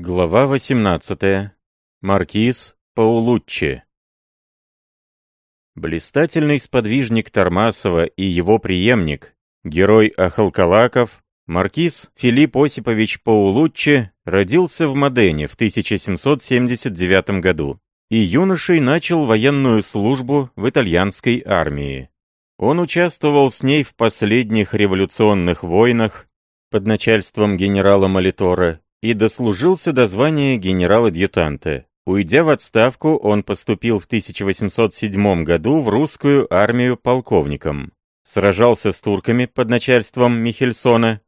Глава 18. Маркиз Паулуччи. Блистательный сподвижник Тормасова и его преемник, герой Ахалкалаков, маркиз Филипп Осипович Паулуччи родился в Модене в 1779 году и юношей начал военную службу в итальянской армии. Он участвовал с ней в последних революционных войнах под начальством генерала Молитора и дослужился до звания генерал-адъютанта. Уйдя в отставку, он поступил в 1807 году в русскую армию полковником. Сражался с турками под начальством Михельсона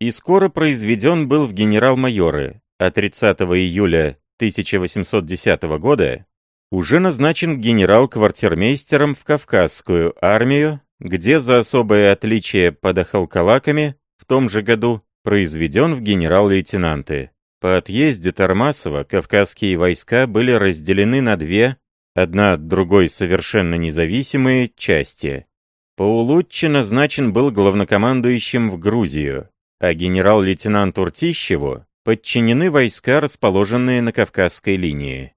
и скоро произведен был в генерал-майоры, а 30 июля 1810 года уже назначен генерал-квартирмейстером в Кавказскую армию, где за особое отличие под Ахалкалаками в том же году произведен в генерал-лейтенанты. По отъезде Тормасова кавказские войска были разделены на две, одна от другой совершенно независимые, части. Паулуччи назначен был главнокомандующим в Грузию, а генерал-лейтенант Уртищеву подчинены войска, расположенные на Кавказской линии.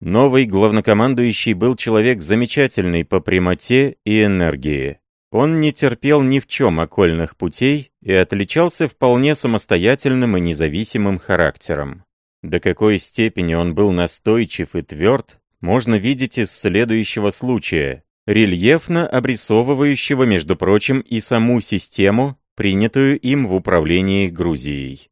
Новый главнокомандующий был человек замечательный по прямоте и энергии. Он не терпел ни в чем окольных путей и отличался вполне самостоятельным и независимым характером. До какой степени он был настойчив и тверд, можно видеть из следующего случая, рельефно обрисовывающего, между прочим, и саму систему, принятую им в управлении Грузией.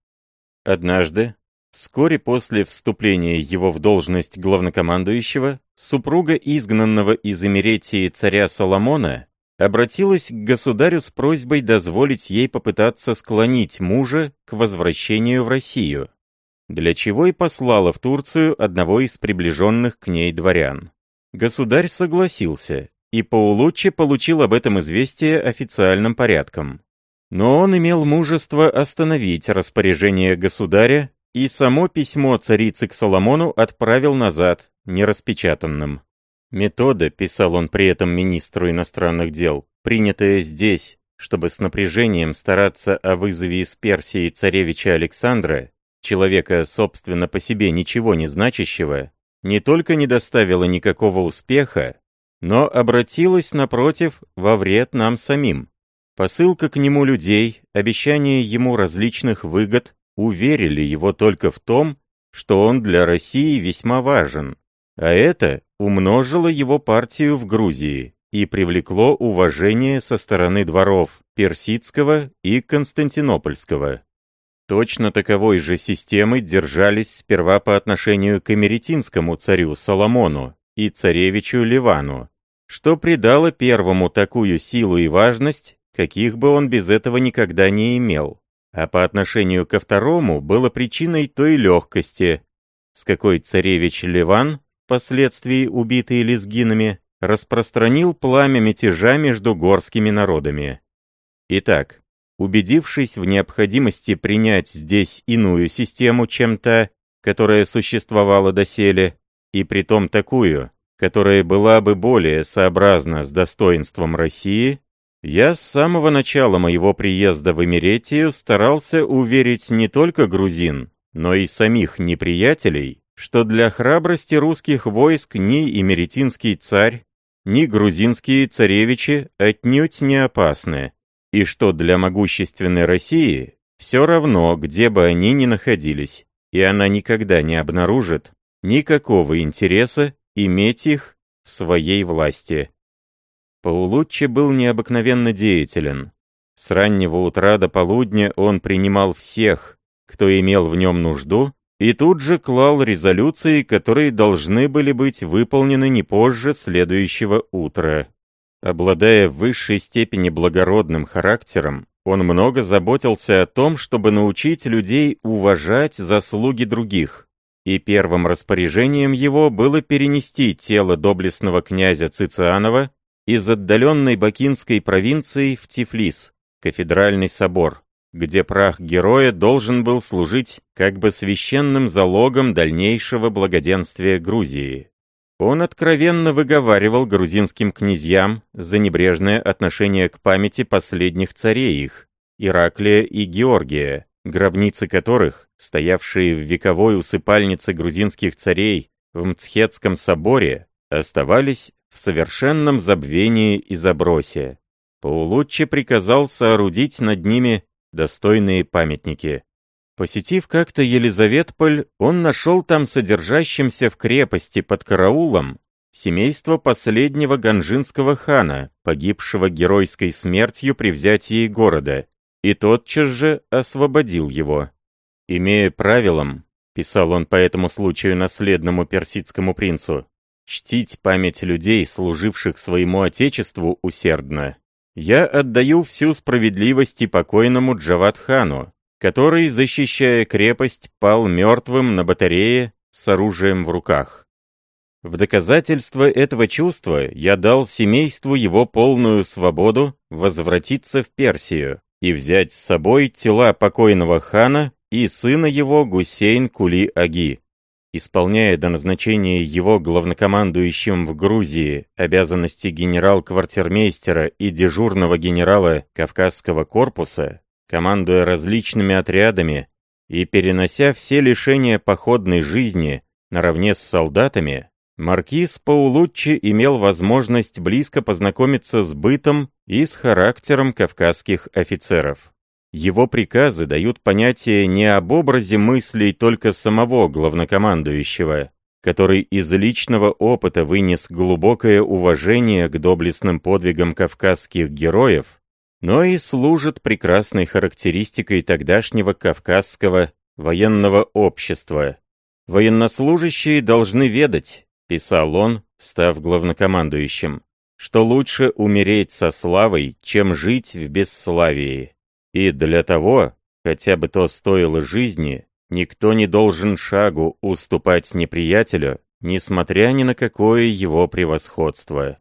Однажды, вскоре после вступления его в должность главнокомандующего, супруга изгнанного из Эмеретии царя Соломона обратилась к государю с просьбой дозволить ей попытаться склонить мужа к возвращению в Россию, для чего и послала в Турцию одного из приближенных к ней дворян. Государь согласился, и Паулуччи получил об этом известие официальным порядком. Но он имел мужество остановить распоряжение государя и само письмо царицы к Соломону отправил назад, нераспечатанным. Метода, писал он при этом министру иностранных дел, принятая здесь, чтобы с напряжением стараться о вызове из Персии царевича Александра, человека, собственно, по себе ничего не значащего, не только не доставила никакого успеха, но обратилась, напротив, во вред нам самим. Посылка к нему людей, обещание ему различных выгод уверили его только в том, что он для России весьма важен, а это умножило его партию в Грузии и привлекло уважение со стороны дворов Персидского и Константинопольского. Точно таковой же системы держались сперва по отношению к эмеретинскому царю Соломону и царевичу Ливану, что придало первому такую силу и важность, каких бы он без этого никогда не имел, а по отношению ко второму было причиной той легкости, с какой царевич Ливан впоследствии убитый лезгинами, распространил пламя мятежа между горскими народами. Итак, убедившись в необходимости принять здесь иную систему, чем та, которая существовала доселе, и притом такую, которая была бы более сообразна с достоинством России, я с самого начала моего приезда в Эмеретию старался уверить не только грузин, но и самих неприятелей, что для храбрости русских войск ни Имеретинский царь, ни грузинские царевичи отнюдь не опасны, и что для могущественной России все равно, где бы они ни находились, и она никогда не обнаружит никакого интереса иметь их в своей власти. Паулуччи был необыкновенно деятелен. С раннего утра до полудня он принимал всех, кто имел в нем нужду, и тут же клал резолюции, которые должны были быть выполнены не позже следующего утра. Обладая в высшей степени благородным характером, он много заботился о том, чтобы научить людей уважать заслуги других, и первым распоряжением его было перенести тело доблестного князя Цицианова из отдаленной Бакинской провинции в Тифлис, кафедральный собор где прах героя должен был служить как бы священным залогом дальнейшего благоденствия Грузии. Он откровенно выговаривал грузинским князьям за небрежное отношение к памяти последних царей их, Ираклия и Георгия, гробницы которых, стоявшие в вековой усыпальнице грузинских царей в Мцхетском соборе, оставались в совершенном забвении и забросе. Паулуччи приказал соорудить над ними достойные памятники. Посетив как-то Елизаветполь, он нашел там содержащимся в крепости под караулом семейство последнего ганжинского хана, погибшего геройской смертью при взятии города, и тотчас же освободил его. Имея правилом, писал он по этому случаю наследному персидскому принцу, чтить память людей, служивших своему отечеству усердно, я отдаю всю справедливость и покойному Джават-хану, который, защищая крепость, пал мертвым на батарее с оружием в руках. В доказательство этого чувства я дал семейству его полную свободу возвратиться в Персию и взять с собой тела покойного хана и сына его Гусейн Кули-Аги. Исполняя до назначения его главнокомандующим в Грузии обязанности генерал-квартирмейстера и дежурного генерала Кавказского корпуса, командуя различными отрядами и перенося все лишения походной жизни наравне с солдатами, маркиз Паулуччи имел возможность близко познакомиться с бытом и с характером кавказских офицеров. Его приказы дают понятие не об образе мыслей только самого главнокомандующего, который из личного опыта вынес глубокое уважение к доблестным подвигам кавказских героев, но и служит прекрасной характеристикой тогдашнего кавказского военного общества. «Военнослужащие должны ведать», — писал он, став главнокомандующим, «что лучше умереть со славой, чем жить в бесславии. И для того, хотя бы то стоило жизни, никто не должен шагу уступать неприятелю, несмотря ни на какое его превосходство.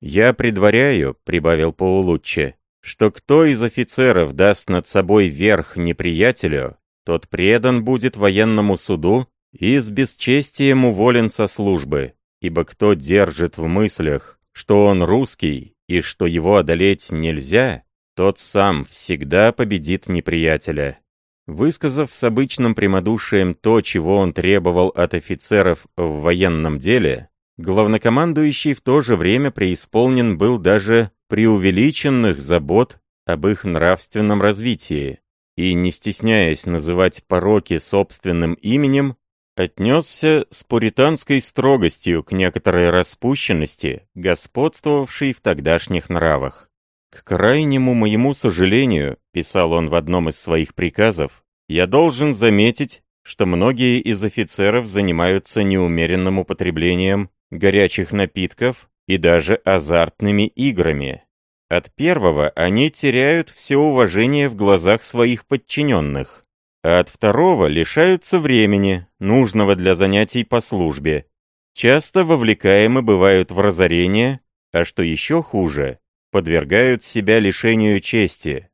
«Я предваряю», — прибавил Паулуччи, что кто из офицеров даст над собой верх неприятелю, тот предан будет военному суду и с бесчестием уволен со службы, ибо кто держит в мыслях, что он русский и что его одолеть нельзя, тот сам всегда победит неприятеля. Высказав с обычным прямодушием то, чего он требовал от офицеров в военном деле, главнокомандующий в то же время преисполнен был даже преувеличенных забот об их нравственном развитии и, не стесняясь называть пороки собственным именем, отнесся с пуританской строгостью к некоторой распущенности, господствовавшей в тогдашних нравах. «К крайнему моему сожалению», — писал он в одном из своих приказов, «я должен заметить, что многие из офицеров занимаются неумеренным употреблением горячих напитков и даже азартными играми. От первого они теряют все уважение в глазах своих подчиненных, а от второго лишаются времени, нужного для занятий по службе. Часто вовлекаемы бывают в разорение, а что еще хуже, подвергают себя лишению чести.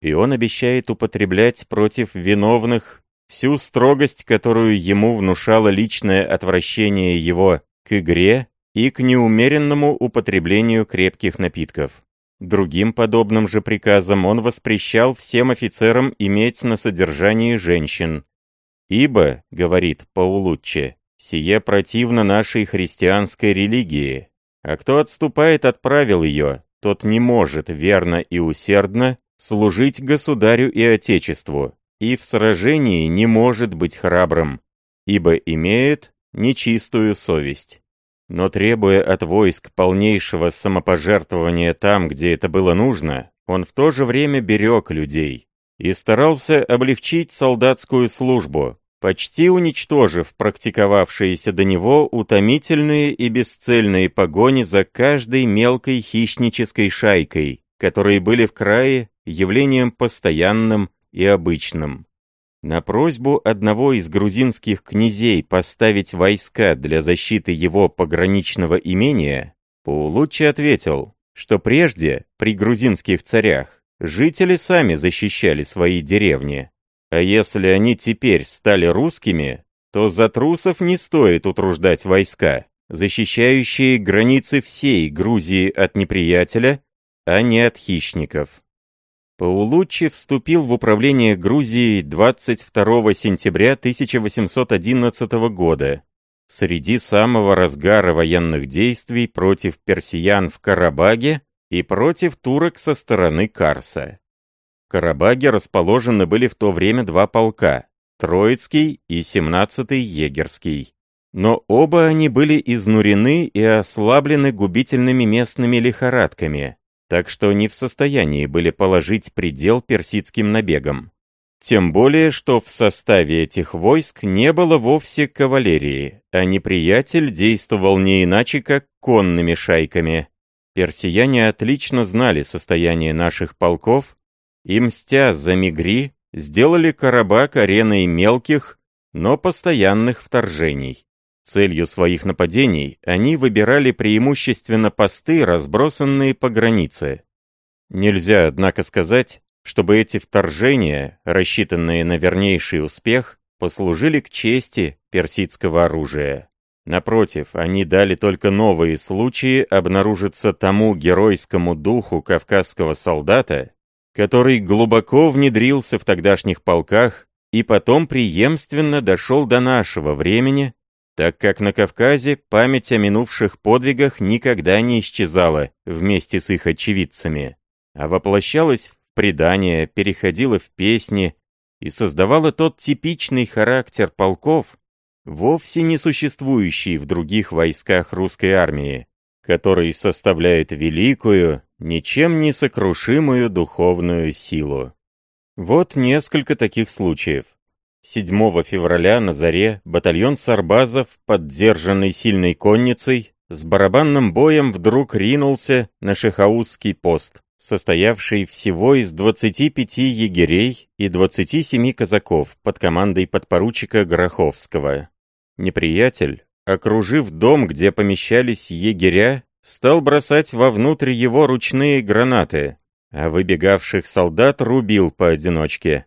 И он обещает употреблять против виновных всю строгость, которую ему внушало личное отвращение его к игре и к неумеренному употреблению крепких напитков. Другим подобным же приказом он воспрещал всем офицерам иметь на содержании женщин. «Ибо, — говорит Паулуччи, — сие противно нашей христианской религии, а кто отступает от правил ее, тот не может верно и усердно служить государю и отечеству, и в сражении не может быть храбрым, ибо имеет нечистую совесть. Но требуя от войск полнейшего самопожертвования там, где это было нужно, он в то же время берег людей и старался облегчить солдатскую службу, почти уничтожив практиковавшиеся до него утомительные и бесцельные погони за каждой мелкой хищнической шайкой, которые были в крае явлением постоянным и обычным. На просьбу одного из грузинских князей поставить войска для защиты его пограничного имения, Паулуччи ответил, что прежде, при грузинских царях, жители сами защищали свои деревни, а если они теперь стали русскими, то за трусов не стоит утруждать войска, защищающие границы всей Грузии от неприятеля, а не от хищников. Паулуччи вступил в управление Грузией 22 сентября 1811 года, среди самого разгара военных действий против персиян в Карабаге и против турок со стороны Карса. Карабаге расположены были в то время два полка – Троицкий и 17-й Егерский. Но оба они были изнурены и ослаблены губительными местными лихорадками, так что не в состоянии были положить предел персидским набегам. Тем более, что в составе этих войск не было вовсе кавалерии, а неприятель действовал не иначе, как конными шайками. Персияне отлично знали состояние наших полков и, мстя за Мигри, сделали Карабак ареной мелких, но постоянных вторжений. Целью своих нападений они выбирали преимущественно посты, разбросанные по границе. Нельзя, однако, сказать, чтобы эти вторжения, рассчитанные на вернейший успех, послужили к чести персидского оружия. Напротив, они дали только новые случаи обнаружиться тому геройскому духу кавказского солдата, который глубоко внедрился в тогдашних полках и потом преемственно дошел до нашего времени, так как на Кавказе память о минувших подвигах никогда не исчезала вместе с их очевидцами, а воплощалась в предания, переходила в песни и создавала тот типичный характер полков, вовсе не существующий в других войсках русской армии, который составляет великую, ничем не сокрушимую духовную силу. Вот несколько таких случаев. 7 февраля на заре батальон сарбазов, поддержанный сильной конницей, с барабанным боем вдруг ринулся на Шехаузский пост, состоявший всего из 25 егерей и 27 казаков под командой подпоручика Гороховского. Неприятель, окружив дом, где помещались егеря, стал бросать вовнутрь его ручные гранаты, а выбегавших солдат рубил поодиночке.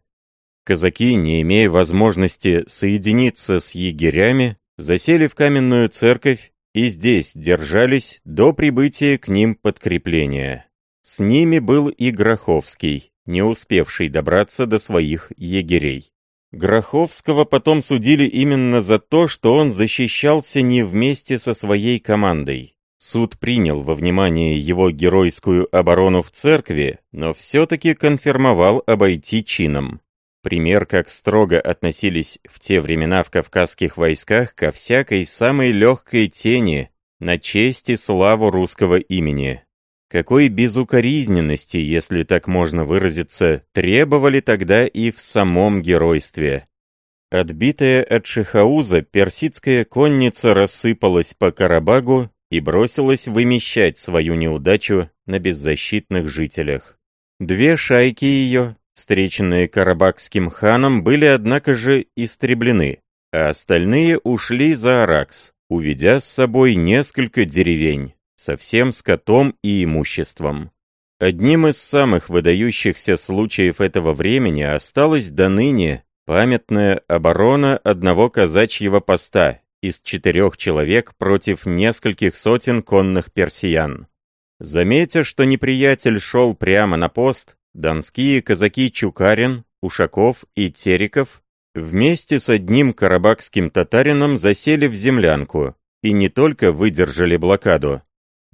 Казаки, не имея возможности соединиться с егерями, засели в каменную церковь и здесь держались до прибытия к ним подкрепления. С ними был и Гроховский, не успевший добраться до своих егерей. Гроховского потом судили именно за то, что он защищался не вместе со своей командой. Суд принял во внимание его геройскую оборону в церкви, но все-таки конфирмовал обойти чином. Пример, как строго относились в те времена в кавказских войсках ко всякой самой легкой тени на честь и славу русского имени. Какой безукоризненности, если так можно выразиться, требовали тогда и в самом геройстве. Отбитая от Шихауза, персидская конница рассыпалась по Карабагу и бросилась вымещать свою неудачу на беззащитных жителях. Две шайки ее, Встреченные карабахским ханом были, однако же, истреблены, а остальные ушли за Аракс, уведя с собой несколько деревень, со всем скотом и имуществом. Одним из самых выдающихся случаев этого времени осталась до ныне памятная оборона одного казачьего поста из четырех человек против нескольких сотен конных персиян. Заметя, что неприятель шел прямо на пост, Донские казаки Чукарин, Ушаков и Териков вместе с одним карабахским татарином засели в землянку и не только выдержали блокаду,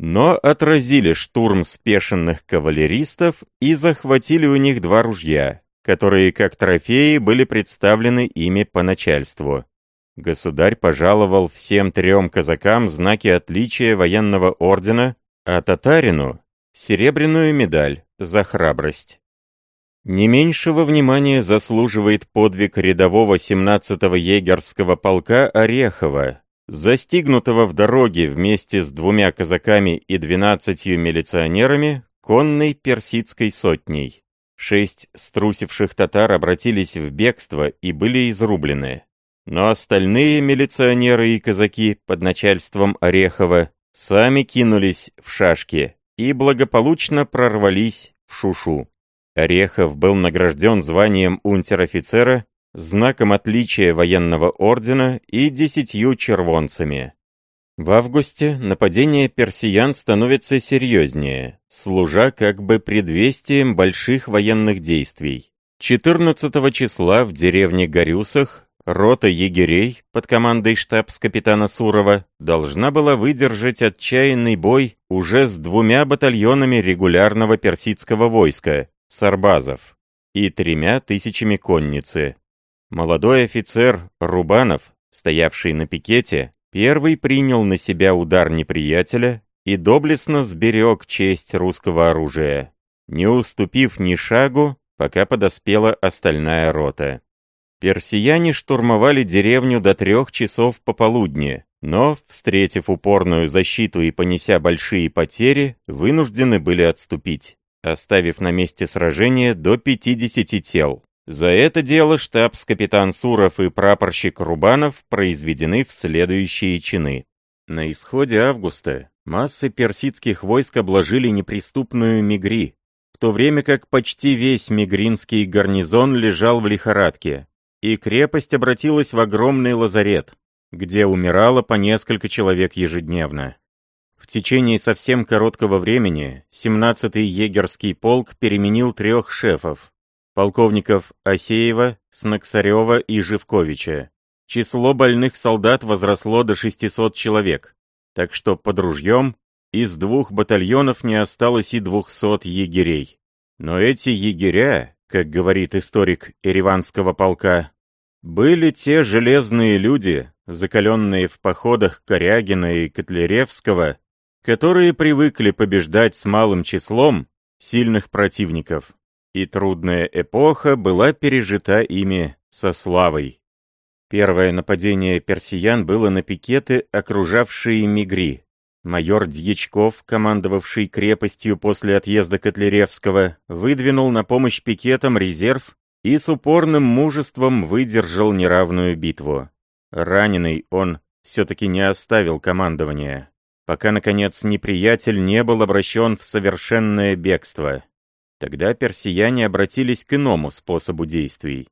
но отразили штурм спешенных кавалеристов и захватили у них два ружья, которые как трофеи были представлены ими по начальству. Государь пожаловал всем трем казакам знаки отличия военного ордена, а татарину — серебряную медаль за храбрость. Не меньшего внимания заслуживает подвиг рядового 17-го егерского полка Орехова, застигнутого в дороге вместе с двумя казаками и 12 милиционерами конной персидской сотней. Шесть струсивших татар обратились в бегство и были изрублены. Но остальные милиционеры и казаки под начальством Орехова сами кинулись в шашки и благополучно прорвались в Шушу. Орехов был награжден званием унтер-офицера, знаком отличия военного ордена и десятью червонцами. В августе нападение персиян становится серьезнее, служа как бы предвестием больших военных действий. 14 числа в деревне Горюсах рота егерей под командой штабс-капитана Сурова должна была выдержать отчаянный бой уже с двумя батальонами регулярного персидского войска, сарбазов, и тремя тысячами конницы. Молодой офицер Рубанов, стоявший на пикете, первый принял на себя удар неприятеля и доблестно сберег честь русского оружия, не уступив ни шагу, пока подоспела остальная рота. Персияне штурмовали деревню до трех часов пополудни, но, встретив упорную защиту и понеся большие потери, вынуждены были отступить, оставив на месте сражения до 50 тел. За это дело штабс-капитан Суров и прапорщик Рубанов произведены в следующие чины. На исходе августа массы персидских войск обложили неприступную Мигри, в то время как почти весь мигринский гарнизон лежал в лихорадке, и крепость обратилась в огромный лазарет, где умирало по несколько человек ежедневно. В течение совсем короткого времени 17-й егерский полк переменил трех шефов, полковников Осеева, Снаксарева и Живковича. Число больных солдат возросло до 600 человек, так что под ружьем из двух батальонов не осталось и 200 егерей. Но эти егеря, как говорит историк Ереванского полка, были те железные люди, закаленные в походах Корягина и Котляревского, которые привыкли побеждать с малым числом сильных противников и трудная эпоха была пережита ими со славой. Первое нападение персиян было на пикеты, окружавшие Мигри. Майор Дьячков, командовавший крепостью после отъезда Котляревского, выдвинул на помощь пикетам резерв и с упорным мужеством выдержал неравную битву. Раненый он все-таки не оставил командования, пока, наконец, неприятель не был обращен в совершенное бегство. Тогда персияне обратились к иному способу действий.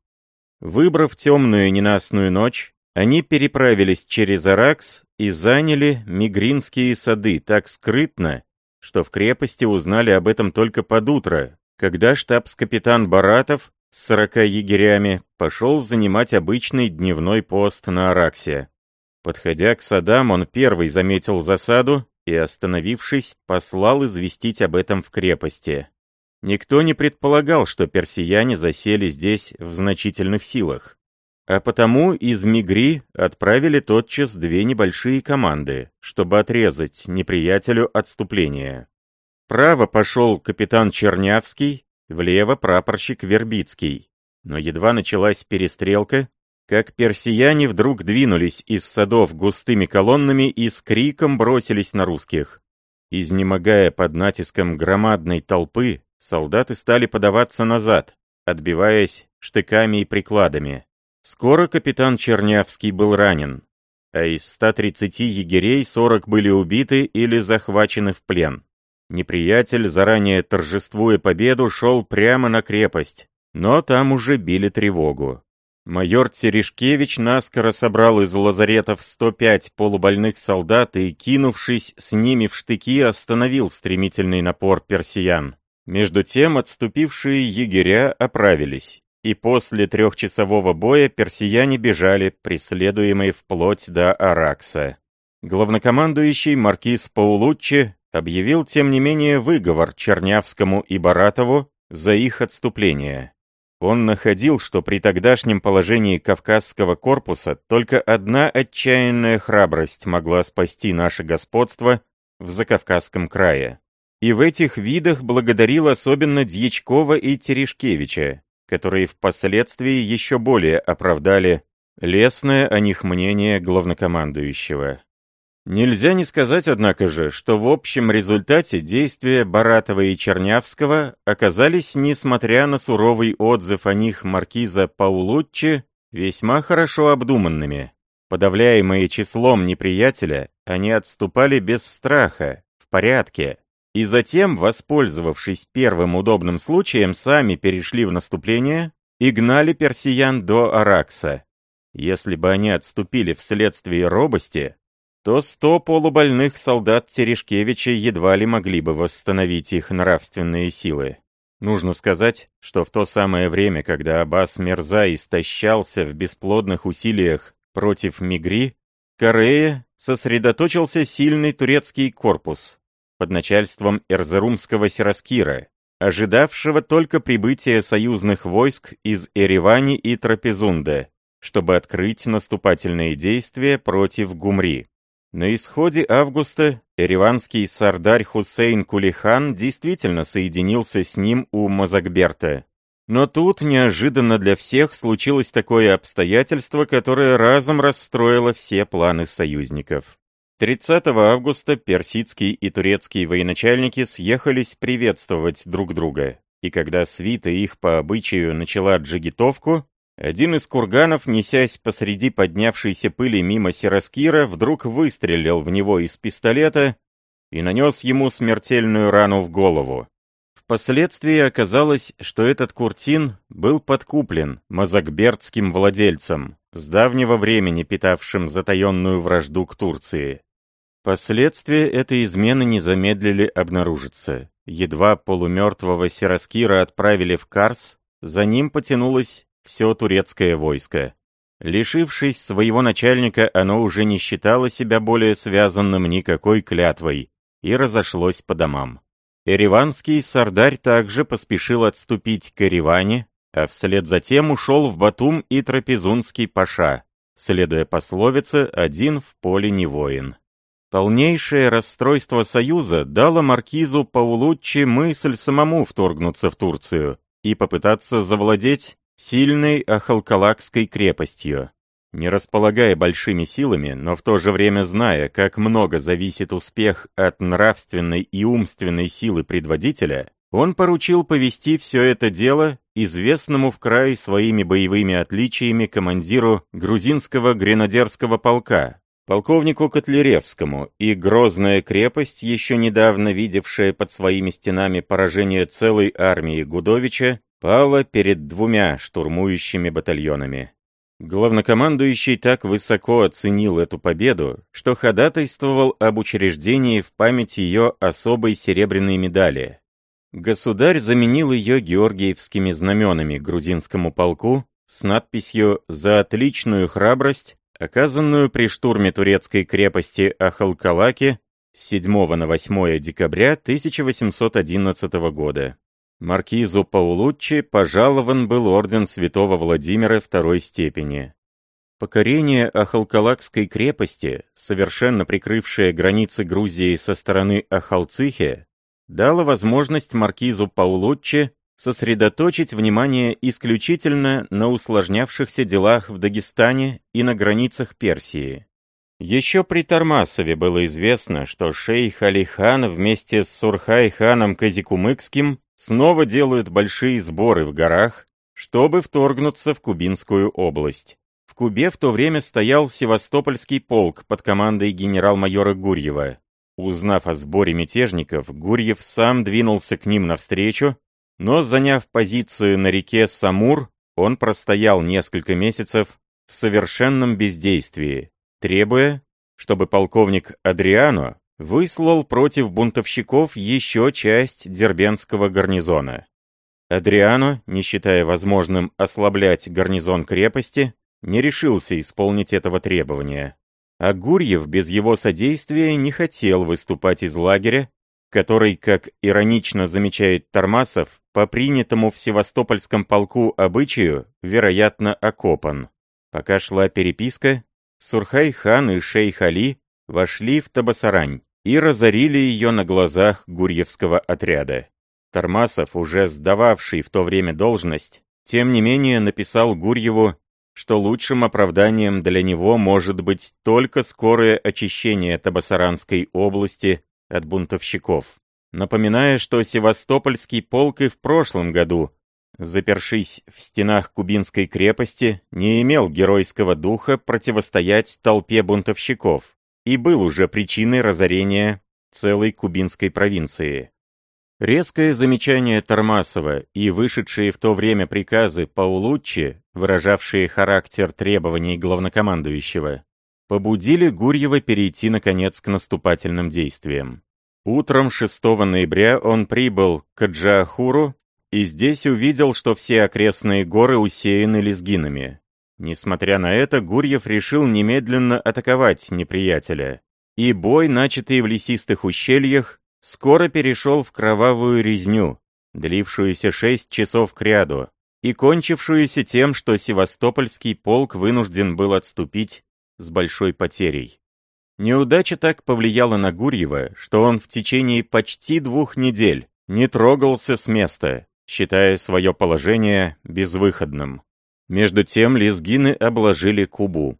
Выбрав темную ненастную ночь, они переправились через Аракс и заняли Мигринские сады так скрытно, что в крепости узнали об этом только под утро, когда штабс-капитан Баратов с сорока егерями пошел занимать обычный дневной пост на Араксе. Подходя к садам, он первый заметил засаду и, остановившись, послал известить об этом в крепости. Никто не предполагал, что персияне засели здесь в значительных силах. А потому из Мигри отправили тотчас две небольшие команды, чтобы отрезать неприятелю отступление. Право пошел капитан Чернявский, влево прапорщик Вербицкий. Но едва началась перестрелка, как персияне вдруг двинулись из садов густыми колоннами и с криком бросились на русских. Изнемогая под натиском громадной толпы, солдаты стали подаваться назад, отбиваясь штыками и прикладами. Скоро капитан Чернявский был ранен, а из 130 егерей 40 были убиты или захвачены в плен. Неприятель, заранее торжествуя победу, шел прямо на крепость, но там уже били тревогу. Майор Терешкевич наскоро собрал из лазаретов 105 полубольных солдат и, кинувшись с ними в штыки, остановил стремительный напор персиян. Между тем отступившие егеря оправились, и после трехчасового боя персияне бежали, преследуемые вплоть до Аракса. Главнокомандующий маркиз Паулуччи объявил, тем не менее, выговор Чернявскому и Баратову за их отступление. Он находил, что при тогдашнем положении Кавказского корпуса только одна отчаянная храбрость могла спасти наше господство в Закавказском крае. И в этих видах благодарил особенно Дьячкова и Терешкевича, которые впоследствии еще более оправдали лесное о них мнение главнокомандующего. Нельзя не сказать, однако же, что в общем результате действия Баратова и Чернявского оказались, несмотря на суровый отзыв о них маркиза Паулуччи, весьма хорошо обдуманными. Подавляемые числом неприятеля, они отступали без страха, в порядке, и затем, воспользовавшись первым удобным случаем, сами перешли в наступление и гнали персиян до Аракса. Если бы они отступили вследствие робости, то сто полубольных солдат Терешкевича едва ли могли бы восстановить их нравственные силы. Нужно сказать, что в то самое время, когда Аббас Мерза истощался в бесплодных усилиях против Мигри, Корея сосредоточился сильный турецкий корпус под начальством эрзерумского Сираскира, ожидавшего только прибытия союзных войск из Эревани и Трапезунда, чтобы открыть наступательные действия против Гумри. На исходе августа эреванский сардарь Хусейн Кулихан действительно соединился с ним у Мазакберта. Но тут неожиданно для всех случилось такое обстоятельство, которое разом расстроило все планы союзников. 30 августа персидские и турецкие военачальники съехались приветствовать друг друга, и когда свита их по обычаю начала джигитовку, один из курганов, несясь посреди поднявшейся пыли мимо Сираскира, вдруг выстрелил в него из пистолета и нанес ему смертельную рану в голову. Впоследствии оказалось, что этот Куртин был подкуплен мазакбертским владельцем, с давнего времени питавшим затаенную вражду к Турции. Последствия этой измены не замедлили обнаружиться. Едва полумертвого Сираскира отправили в Карс, за ним потянулось все турецкое войско. Лишившись своего начальника, оно уже не считало себя более связанным никакой клятвой и разошлось по домам. Ереванский сардарь также поспешил отступить к Ереване, а вслед за тем ушел в Батум и Трапезунский паша, следуя пословице «один в поле не воин». Полнейшее расстройство Союза дало маркизу Паулуччи мысль самому вторгнуться в Турцию и попытаться завладеть сильной Ахалкалакской крепостью. Не располагая большими силами, но в то же время зная, как много зависит успех от нравственной и умственной силы предводителя, он поручил повести все это дело известному в край своими боевыми отличиями командиру грузинского гренадерского полка, полковнику Котляревскому, и грозная крепость, еще недавно видевшая под своими стенами поражение целой армии Гудовича, пала перед двумя штурмующими батальонами. Главнокомандующий так высоко оценил эту победу, что ходатайствовал об учреждении в память ее особой серебряной медали. Государь заменил ее георгиевскими знаменами грузинскому полку с надписью «За отличную храбрость, оказанную при штурме турецкой крепости Ахалкалаки с 7 на 8 декабря 1811 года». Маркизу Паулуччи пожалован был орден святого Владимира второй степени. Покорение Ахалкалакской крепости, совершенно прикрывшее границы Грузии со стороны Ахалцихи, дало возможность маркизу Паулуччи сосредоточить внимание исключительно на усложнявшихся делах в Дагестане и на границах Персии. Еще при Тормасове было известно, что шейх Алихан вместе с Сурхай-ханом Казикумыкским снова делают большие сборы в горах, чтобы вторгнуться в Кубинскую область. В Кубе в то время стоял Севастопольский полк под командой генерал-майора Гурьева. Узнав о сборе мятежников, Гурьев сам двинулся к ним навстречу, но, заняв позицию на реке Самур, он простоял несколько месяцев в совершенном бездействии, требуя, чтобы полковник Адриано выслал против бунтовщиков еще часть дербенского гарнизона. Адриано, не считая возможным ослаблять гарнизон крепости, не решился исполнить этого требования. А Гурьев без его содействия не хотел выступать из лагеря, который, как иронично замечает Тормасов, по принятому в Севастопольском полку обычаю, вероятно, окопан. Пока шла переписка, Сурхай-хан и шейх Али вошли в Табасарань и разорили ее на глазах Гурьевского отряда. Тормасов, уже сдававший в то время должность, тем не менее написал Гурьеву, что лучшим оправданием для него может быть только скорое очищение Табасаранской области от бунтовщиков, напоминая, что Севастопольский полк и в прошлом году, запершись в стенах Кубинской крепости, не имел геройского духа противостоять толпе бунтовщиков, и был уже причиной разорения целой кубинской провинции. Резкое замечание Тормасова и вышедшие в то время приказы Паулуччи, выражавшие характер требований главнокомандующего, побудили Гурьева перейти, наконец, к наступательным действиям. Утром 6 ноября он прибыл к Джаахуру и здесь увидел, что все окрестные горы усеяны лезгинами. Несмотря на это, Гурьев решил немедленно атаковать неприятеля. И бой, начатый в лесистых ущельях, скоро перешел в кровавую резню, длившуюся шесть часов кряду, и кончившуюся тем, что Севастопольский полк вынужден был отступить с большой потерей. Неудача так повлияла на Гурьева, что он в течение почти двух недель не трогался с места, считая свое положение безвыходным. Между тем лезгины обложили Кубу.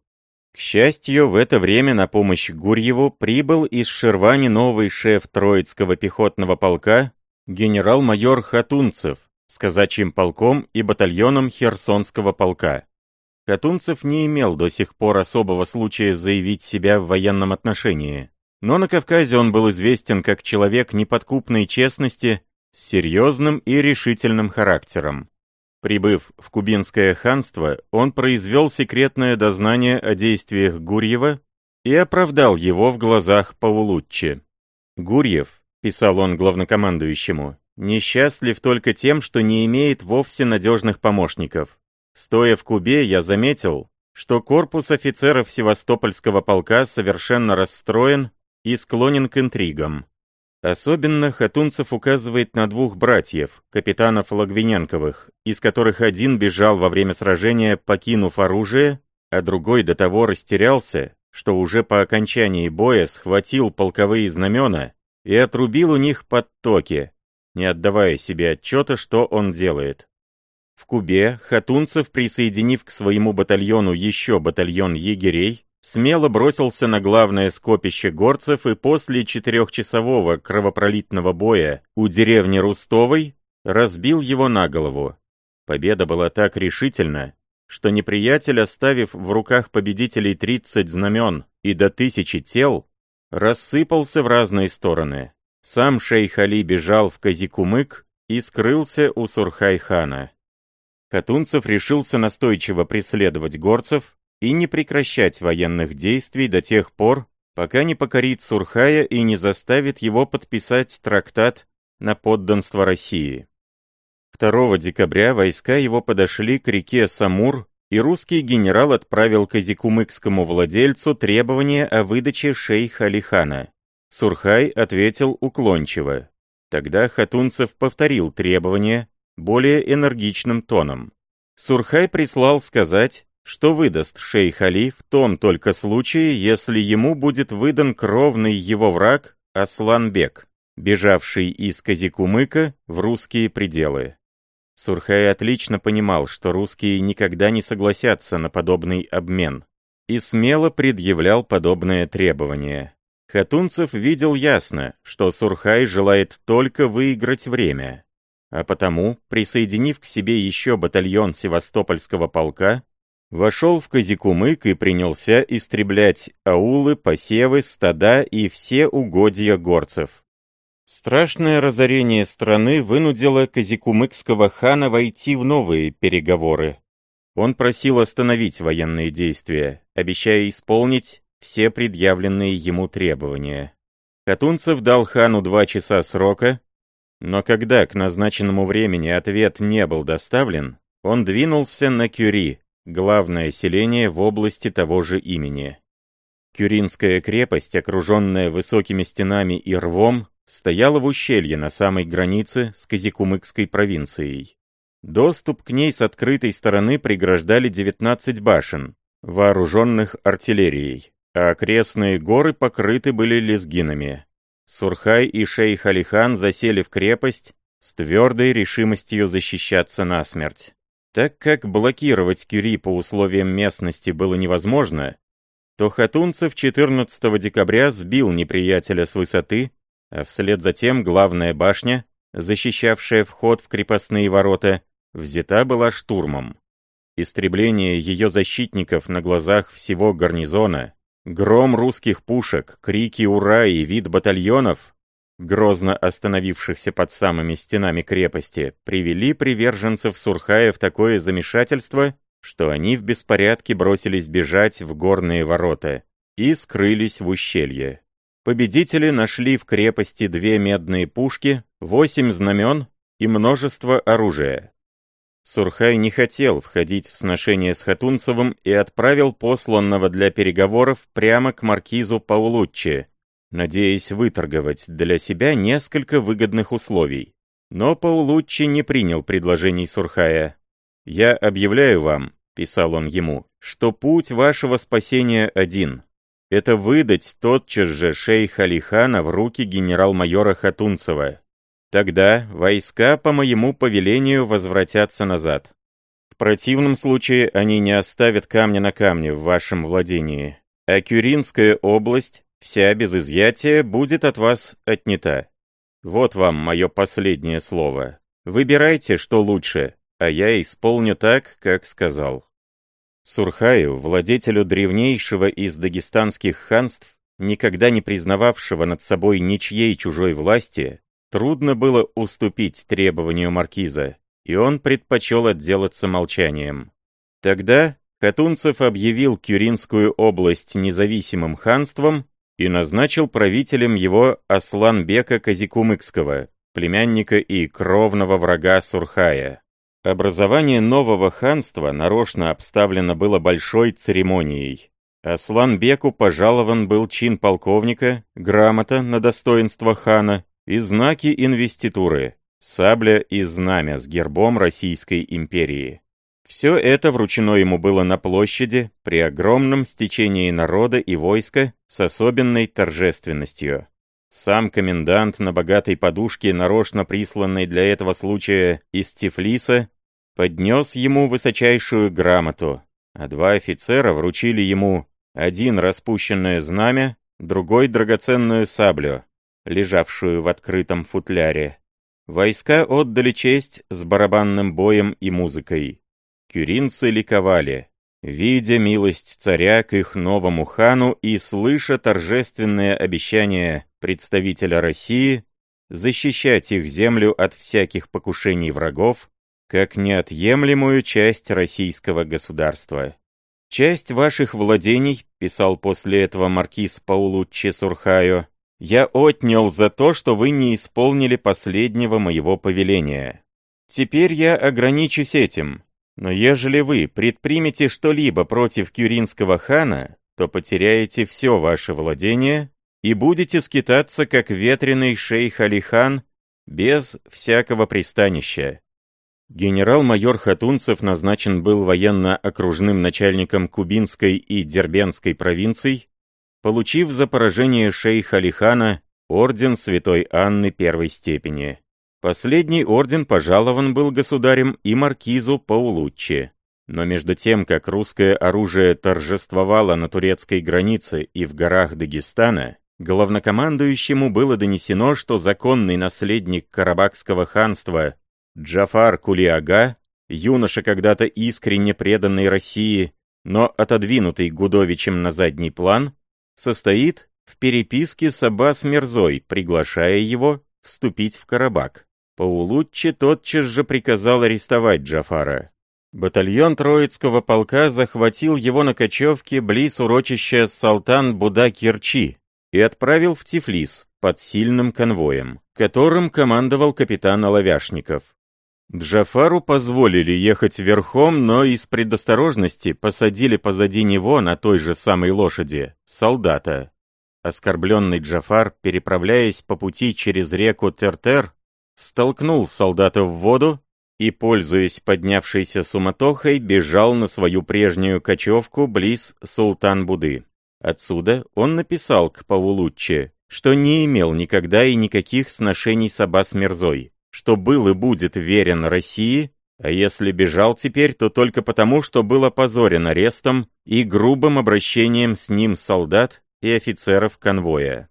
К счастью, в это время на помощь Гурьеву прибыл из Шервани новый шеф Троицкого пехотного полка генерал-майор Хатунцев с казачьим полком и батальоном Херсонского полка. Хатунцев не имел до сих пор особого случая заявить себя в военном отношении. Но на Кавказе он был известен как человек неподкупной честности с серьезным и решительным характером. Прибыв в Кубинское ханство, он произвел секретное дознание о действиях Гурьева и оправдал его в глазах Паулуччи. Гурьев, писал он главнокомандующему, несчастлив только тем, что не имеет вовсе надежных помощников. Стоя в Кубе, я заметил, что корпус офицеров Севастопольского полка совершенно расстроен и склонен к интригам. Особенно Хатунцев указывает на двух братьев, капитанов Лагвиненковых, из которых один бежал во время сражения, покинув оружие, а другой до того растерялся, что уже по окончании боя схватил полковые знамена и отрубил у них подтоки, не отдавая себе отчета, что он делает. В Кубе Хатунцев, присоединив к своему батальону еще батальон егерей, смело бросился на главное скопище горцев и после четырехчасового кровопролитного боя у деревни Рустовой разбил его на голову. Победа была так решительна, что неприятель, оставив в руках победителей 30 знамен и до тысячи тел, рассыпался в разные стороны. Сам шейх Али бежал в Казикумык и скрылся у Сурхай-хана. Хатунцев решился настойчиво преследовать горцев, и не прекращать военных действий до тех пор, пока не покорит Сурхая и не заставит его подписать трактат на подданство России. 2 декабря войска его подошли к реке Самур, и русский генерал отправил казикумыкскому владельцу требование о выдаче шейха Алихана. Сурхай ответил уклончиво. Тогда Хатунцев повторил требование более энергичным тоном. Сурхай прислал сказать, что выдаст шейх Али в том только случае, если ему будет выдан кровный его враг Асланбек, бежавший из Казикумыка в русские пределы. Сурхай отлично понимал, что русские никогда не согласятся на подобный обмен, и смело предъявлял подобное требование. Хатунцев видел ясно, что Сурхай желает только выиграть время, а потому, присоединив к себе еще батальон Севастопольского полка, вошел в Казикумык и принялся истреблять аулы, посевы, стада и все угодья горцев. Страшное разорение страны вынудило Казикумыкского хана войти в новые переговоры. Он просил остановить военные действия, обещая исполнить все предъявленные ему требования. Катунцев дал хану два часа срока, но когда к назначенному времени ответ не был доставлен, он двинулся на Кюри, главное селение в области того же имени. Кюринская крепость, окруженная высокими стенами и рвом, стояла в ущелье на самой границе с Казикумыкской провинцией. Доступ к ней с открытой стороны преграждали 19 башен, вооруженных артиллерией, а окрестные горы покрыты были лезгинами. Сурхай и шейх Алихан засели в крепость с твердой решимостью защищаться насмерть. Так как блокировать Кюри по условиям местности было невозможно, то Хатунцев 14 декабря сбил неприятеля с высоты, а вслед за тем главная башня, защищавшая вход в крепостные ворота, взята была штурмом. Истребление ее защитников на глазах всего гарнизона, гром русских пушек, крики «Ура!» и вид батальонов грозно остановившихся под самыми стенами крепости, привели приверженцев Сурхая в такое замешательство, что они в беспорядке бросились бежать в горные ворота, и скрылись в ущелье. Победители нашли в крепости две медные пушки, восемь знамен и множество оружия. Сурхай не хотел входить в сношение с Хатунцевым и отправил посланного для переговоров прямо к маркизу Паулуччи, надеясь выторговать для себя несколько выгодных условий. Но Паулуччи не принял предложений Сурхая. «Я объявляю вам», — писал он ему, — «что путь вашего спасения один. Это выдать тотчас же шейха Алихана в руки генерал-майора Хатунцева. Тогда войска по моему повелению возвратятся назад. В противном случае они не оставят камня на камне в вашем владении, а Кюринская область, вся без изъятия, будет от вас отнята. Вот вам мое последнее слово. Выбирайте, что лучше, а я исполню так, как сказал. Сурхаю, владетелю древнейшего из дагестанских ханств, никогда не признававшего над собой ничьей чужой власти, трудно было уступить требованию маркиза, и он предпочел отделаться молчанием. Тогда Хатунцев объявил Кюринскую область независимым ханством и назначил правителем его Асланбека Казикумыкского, племянника и кровного врага Сурхая. Образование нового ханства нарочно обставлено было большой церемонией. Асланбеку пожалован был чин полковника, грамота на достоинство хана и знаки инвеституры, сабля и знамя с гербом Российской империи. Все это вручено ему было на площади при огромном стечении народа и войска с особенной торжественностью. Сам комендант на богатой подушке, нарочно присланной для этого случая из Тифлиса, поднес ему высочайшую грамоту, а два офицера вручили ему один распущенное знамя, другой драгоценную саблю, лежавшую в открытом футляре. Войска отдали честь с барабанным боем и музыкой. Кюринцы ликовали видя милость царя к их новому хану и слыша торжественное обещание представителя России защищать их землю от всяких покушений врагов, как неотъемлемую часть российского государства. «Часть ваших владений», — писал после этого маркиз Паулуччи Сурхайо, «я отнял за то, что вы не исполнили последнего моего повеления. Теперь я ограничусь этим, но ежели вы предпримете что-либо против кюринского хана, то потеряете все ваше владение и будете скитаться, как ветреный шейх Алихан, без всякого пристанища. Генерал-майор Хатунцев назначен был военно-окружным начальником Кубинской и Дербенской провинций, получив за поражение шейха Алихана орден Святой Анны первой степени. Последний орден пожалован был государем и маркизу Паулуччи. Но между тем, как русское оружие торжествовало на турецкой границе и в горах Дагестана, главнокомандующему было донесено, что законный наследник Карабахского ханства Джафар Кулиага, юноша когда-то искренне преданный России, но отодвинутый Гудовичем на задний план, состоит в переписке с Аббас Мирзой, приглашая его вступить в Карабак. Паулуччи тотчас же приказал арестовать Джафара. Батальон Троицкого полка захватил его на кочевке близ урочища Салтан-Буда-Кирчи и отправил в Тифлис под сильным конвоем, которым командовал капитан Оловяшников. Джафару позволили ехать верхом, но из предосторожности посадили позади него на той же самой лошади солдата. Оскорбленный Джафар, переправляясь по пути через реку Тертер, столкнул солдата в воду и, пользуясь поднявшейся суматохой, бежал на свою прежнюю кочевку близ Султан-Буды. Отсюда он написал к Павулучче, что не имел никогда и никаких сношений с Аббас Мирзой, что был и будет верен России, а если бежал теперь, то только потому, что был опозорен арестом и грубым обращением с ним солдат и офицеров конвоя.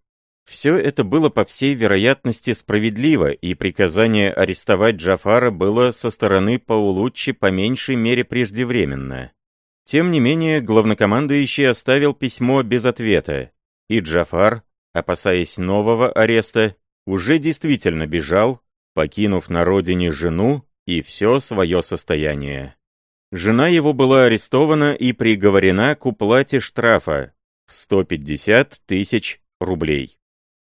Все это было по всей вероятности справедливо, и приказание арестовать Джафара было со стороны Паулуччи по меньшей мере преждевременно. Тем не менее, главнокомандующий оставил письмо без ответа, и Джафар, опасаясь нового ареста, уже действительно бежал, покинув на родине жену и все свое состояние. Жена его была арестована и приговорена к уплате штрафа в 150 тысяч рублей.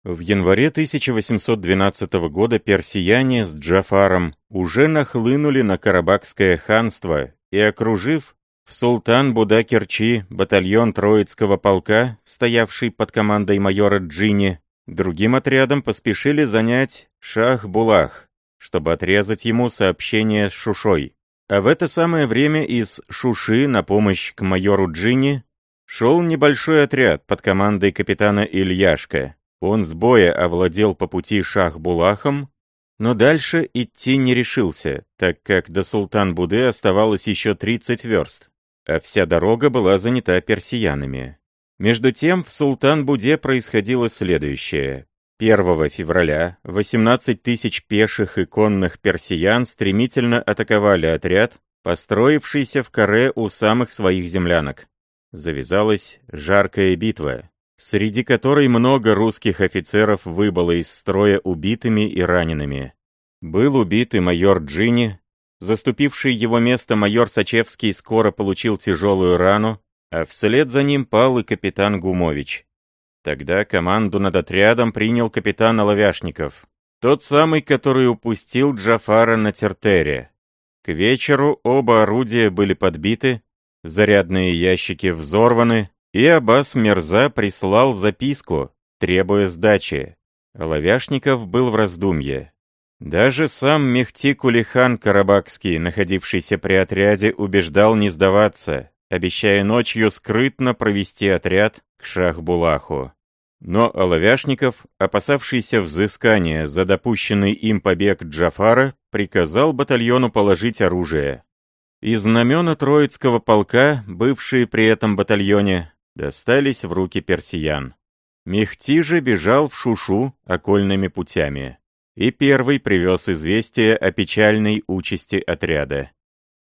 В январе 1812 года персияне с Джафаром уже нахлынули на Карабахское ханство и, окружив в султан Будакерчи батальон Троицкого полка, стоявший под командой майора Джини, другим отрядом поспешили занять Шах-Булах, чтобы отрезать ему сообщение с Шушой. А в это самое время из Шуши на помощь к майору Джини шел небольшой отряд под командой капитана Ильяшка. Он с боя овладел по пути Шах-Булахом, но дальше идти не решился, так как до Султан-Буды оставалось еще 30 верст, а вся дорога была занята персиянами. Между тем в Султан-Буде происходило следующее. 1 февраля 18 тысяч пеших и конных персиян стремительно атаковали отряд, построившийся в каре у самых своих землянок. Завязалась жаркая битва, среди которой много русских офицеров выбыло из строя убитыми и ранеными. Был убит и майор Джини, заступивший его место майор Сачевский скоро получил тяжелую рану, а вслед за ним пал и капитан Гумович. Тогда команду над отрядом принял капитан Оловяшников, тот самый, который упустил Джафара на Тертере. К вечеру оба орудия были подбиты, зарядные ящики взорваны, и Аббас Мерза прислал записку, требуя сдачи. Оловяшников был в раздумье. Даже сам Мехти Кулихан Карабакский, находившийся при отряде, убеждал не сдаваться, обещая ночью скрытно провести отряд к Шахбулаху. Но Оловяшников, опасавшийся взыскания за допущенный им побег Джафара, приказал батальону положить оружие. И знамена Троицкого полка, бывшие при этом батальоне, достались в руки персиян. Мехти же бежал в Шушу окольными путями. И первый привез известие о печальной участи отряда.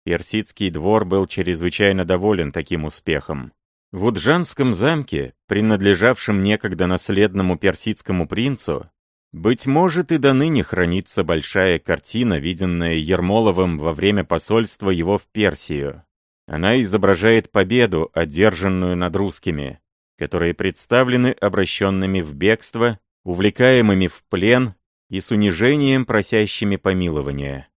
Персидский двор был чрезвычайно доволен таким успехом. В Уджанском замке, принадлежавшем некогда наследному персидскому принцу, быть может и до ныне хранится большая картина, виденная Ермоловым во время посольства его в Персию. Она изображает победу, одержанную над русскими, которые представлены обращенными в бегство, увлекаемыми в плен и с унижением просящими помилования.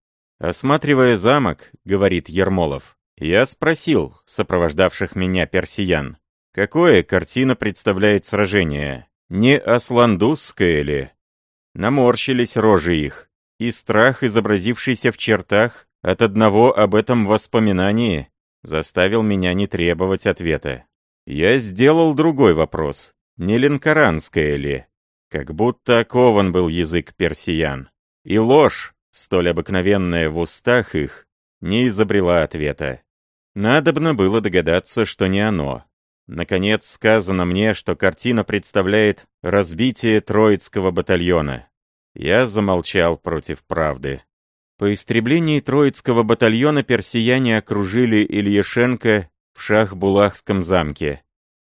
«Осматривая замок, — говорит Ермолов, — я спросил сопровождавших меня персиян, какое картина представляет сражение, не асландусское ли? Наморщились рожи их, и страх, изобразившийся в чертах, от одного об этом воспоминании, заставил меня не требовать ответа. Я сделал другой вопрос, не ленкоранское ли? Как будто окован был язык персиян. И ложь, столь обыкновенная в устах их, не изобрела ответа. Надобно было догадаться, что не оно. Наконец сказано мне, что картина представляет разбитие Троицкого батальона. Я замолчал против правды. По истреблении Троицкого батальона персияне окружили Ильяшенко в Шах-Булахском замке.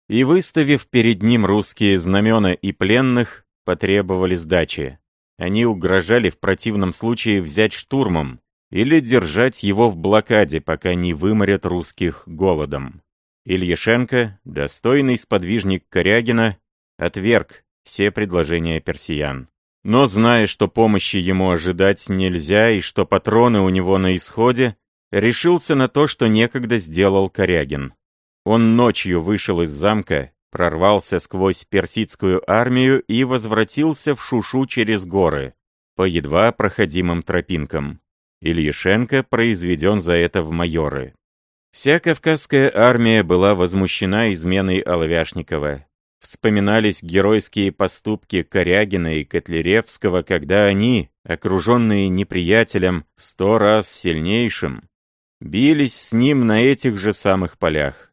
И, выставив перед ним русские знамена и пленных, потребовали сдачи. Они угрожали в противном случае взять штурмом или держать его в блокаде, пока не выморят русских голодом. Ильяшенко, достойный сподвижник Корягина, отверг все предложения персиян. Но зная, что помощи ему ожидать нельзя и что патроны у него на исходе, решился на то, что некогда сделал Корягин. Он ночью вышел из замка прорвался сквозь персидскую армию и возвратился в Шушу через горы, по едва проходимым тропинкам. Ильяшенко произведен за это в майоры. Вся Кавказская армия была возмущена изменой Оловяшникова. Вспоминались геройские поступки Корягина и Котляревского, когда они, окруженные неприятелем сто раз сильнейшим, бились с ним на этих же самых полях.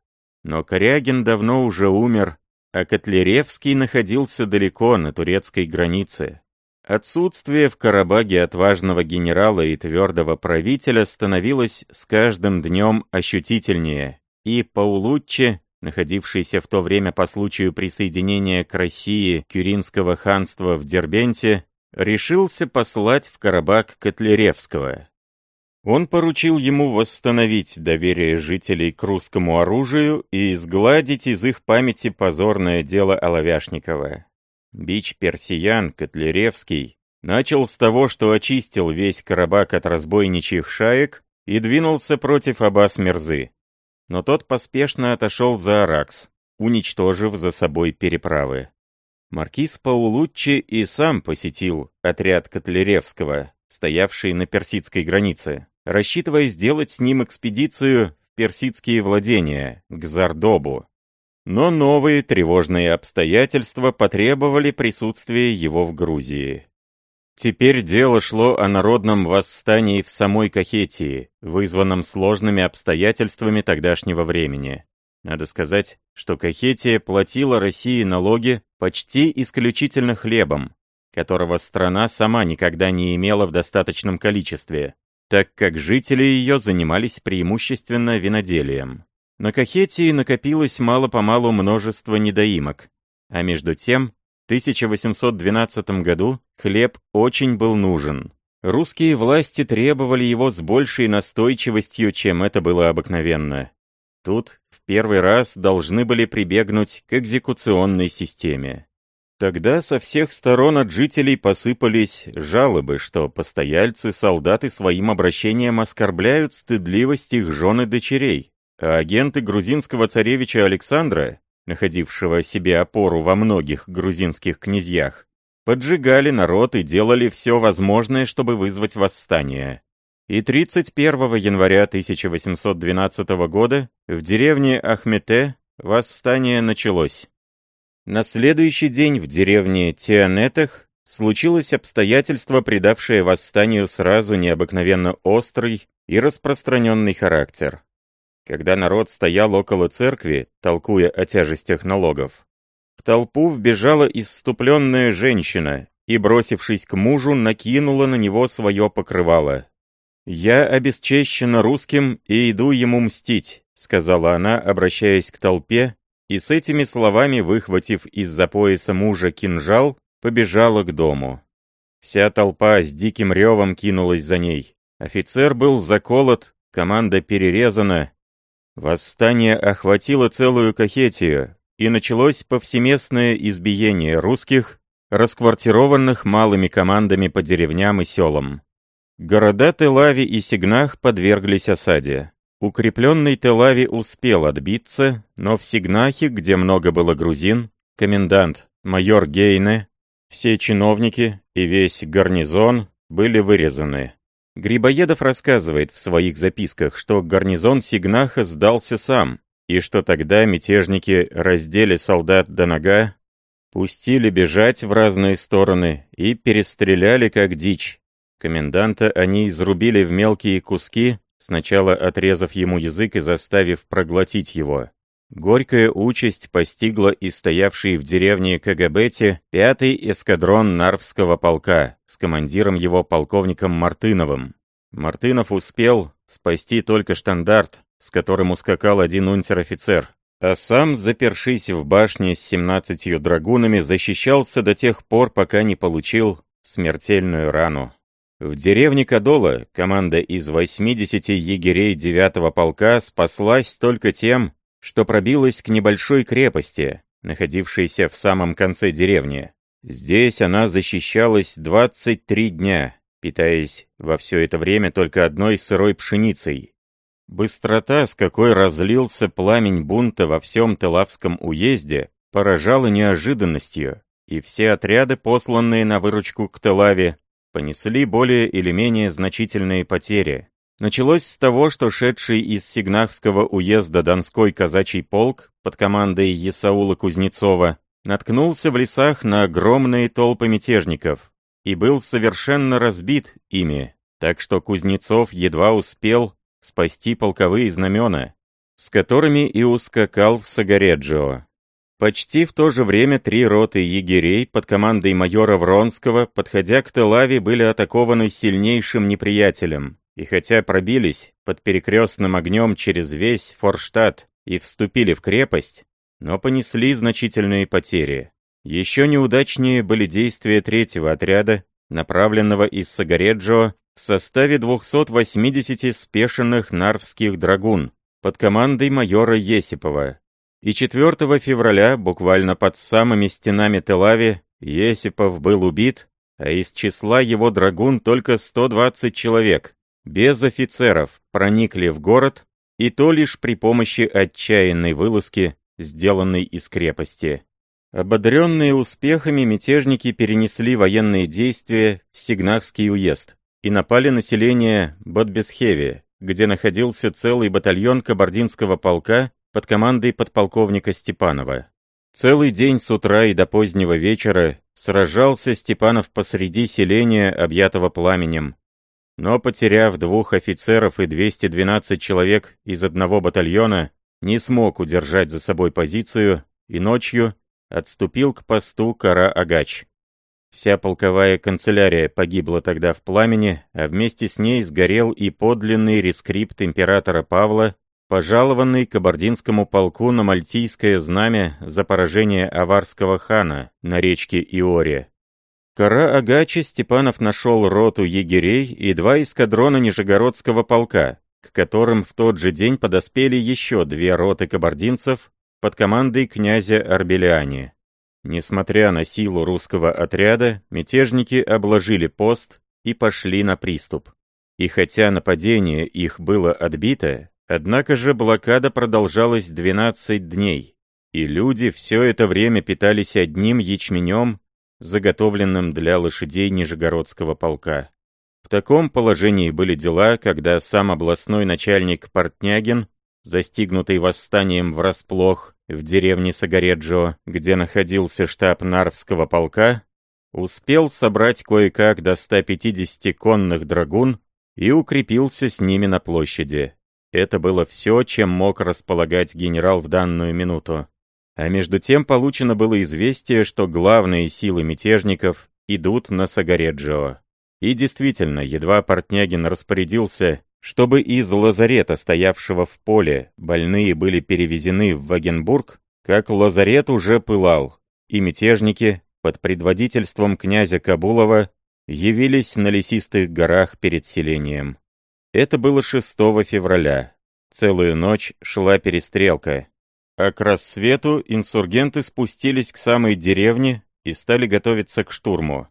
Но Корягин давно уже умер, а Котляревский находился далеко на турецкой границе. Отсутствие в Карабаге отважного генерала и твердого правителя становилось с каждым днем ощутительнее, и Паулуччи, находившийся в то время по случаю присоединения к России Кюринского ханства в Дербенте, решился послать в Карабаг Котляревского. Он поручил ему восстановить доверие жителей к русскому оружию и сгладить из их памяти позорное дело Оловяшникова. Бич персиян Котляревский начал с того, что очистил весь Карабак от разбойничьих шаек и двинулся против Аббас Мерзы. Но тот поспешно отошел за Аракс, уничтожив за собой переправы. Маркиз Паулуччи и сам посетил отряд Котляревского, стоявший на персидской границе, рассчитывая сделать с ним экспедицию в персидские владения, к Зардобу. Но новые тревожные обстоятельства потребовали присутствия его в Грузии. Теперь дело шло о народном восстании в самой Кахетии, вызванном сложными обстоятельствами тогдашнего времени. Надо сказать, что Кахетия платила России налоги почти исключительно хлебом, которого страна сама никогда не имела в достаточном количестве, так как жители ее занимались преимущественно виноделием. На Кахетии накопилось мало-помалу множество недоимок, а между тем, в 1812 году хлеб очень был нужен. Русские власти требовали его с большей настойчивостью, чем это было обыкновенно. Тут в первый раз должны были прибегнуть к экзекуционной системе. Тогда со всех сторон от жителей посыпались жалобы, что постояльцы, солдаты своим обращением оскорбляют стыдливость их жен и дочерей, а агенты грузинского царевича Александра, находившего себе опору во многих грузинских князьях, поджигали народ и делали все возможное, чтобы вызвать восстание. И 31 января 1812 года в деревне Ахмете восстание началось. На следующий день в деревне Тианетах случилось обстоятельство, придавшее восстанию сразу необыкновенно острый и распространенный характер. Когда народ стоял около церкви, толкуя о тяжестях налогов, в толпу вбежала исступленная женщина и, бросившись к мужу, накинула на него свое покрывало. «Я обесчещена русским и иду ему мстить», — сказала она, обращаясь к толпе и с этими словами, выхватив из-за пояса мужа кинжал, побежала к дому. Вся толпа с диким ревом кинулась за ней. Офицер был заколот, команда перерезана. Восстание охватило целую Кахетию, и началось повсеместное избиение русских, расквартированных малыми командами по деревням и селам. Города Телави и Сигнах подверглись осаде. Укрепленный Телави успел отбиться, но в Сигнахе, где много было грузин, комендант, майор Гейне, все чиновники и весь гарнизон были вырезаны. Грибоедов рассказывает в своих записках, что гарнизон Сигнаха сдался сам, и что тогда мятежники раздели солдат до нога, пустили бежать в разные стороны и перестреляли как дичь. Коменданта они изрубили в мелкие куски, сначала отрезав ему язык и заставив проглотить его. Горькая участь постигла и стоявший в деревне КГБте пятый эскадрон Нарвского полка с командиром его полковником Мартыновым. Мартынов успел спасти только штандарт, с которым ускакал один унтер-офицер, а сам, запершись в башне с 17 драгунами, защищался до тех пор, пока не получил смертельную рану. В деревне Кадола команда из 80 егерей 9-го полка спаслась только тем, что пробилась к небольшой крепости, находившейся в самом конце деревни. Здесь она защищалась 23 дня, питаясь во все это время только одной сырой пшеницей. Быстрота, с какой разлился пламень бунта во всем Телавском уезде, поражала неожиданностью, и все отряды, посланные на выручку к Телаве, понесли более или менее значительные потери. Началось с того, что шедший из Сигнахского уезда Донской казачий полк под командой Есаула Кузнецова наткнулся в лесах на огромные толпы мятежников и был совершенно разбит ими, так что Кузнецов едва успел спасти полковые знамена, с которыми и ускакал в Сагареджио. Почти в то же время три роты егерей под командой майора Вронского, подходя к Телаве, были атакованы сильнейшим неприятелем, и хотя пробились под перекрестным огнем через весь Форштадт и вступили в крепость, но понесли значительные потери. Еще неудачнее были действия третьего отряда, направленного из Сагареджо в составе 280 спешенных нарвских драгун под командой майора Есипова. И 4 февраля, буквально под самыми стенами Телави, Есипов был убит, а из числа его драгун только 120 человек, без офицеров, проникли в город, и то лишь при помощи отчаянной вылазки, сделанной из крепости. Ободренные успехами мятежники перенесли военные действия в Сигнахский уезд и напали на селение Бодбесхеви, где находился целый батальон кабардинского полка под командой подполковника Степанова. Целый день с утра и до позднего вечера сражался Степанов посреди селения, объятого пламенем. Но, потеряв двух офицеров и 212 человек из одного батальона, не смог удержать за собой позицию и ночью отступил к посту Кара-Агач. Вся полковая канцелярия погибла тогда в пламени, а вместе с ней сгорел и подлинный рескрипт императора Павла, пожалованный кабардинскому полку на Мальтийское знамя за поражение аварского хана на речке Иоре. Кара Агачи Степанов нашел роту егерей и два эскадрона Нижегородского полка, к которым в тот же день подоспели еще две роты кабардинцев под командой князя Арбеляни. Несмотря на силу русского отряда, мятежники обложили пост и пошли на приступ. И хотя нападение их было отбито, однако же блокада продолжалась 12 дней, и люди все это время питались одним ячменем, заготовленным для лошадей Нижегородского полка. В таком положении были дела, когда сам областной начальник Портнягин застигнутый восстанием врасплох в деревне Сагареджо, где находился штаб Нарвского полка, успел собрать кое-как до 150 конных драгун и укрепился с ними на площади. Это было все, чем мог располагать генерал в данную минуту. А между тем получено было известие, что главные силы мятежников идут на Сагареджо. И действительно, едва Портнягин распорядился чтобы из лазарета, стоявшего в поле, больные были перевезены в Вагенбург, как лазарет уже пылал, и мятежники, под предводительством князя Кабулова, явились на лесистых горах перед селением. Это было 6 февраля. Целую ночь шла перестрелка. А к рассвету инсургенты спустились к самой деревне и стали готовиться к штурму.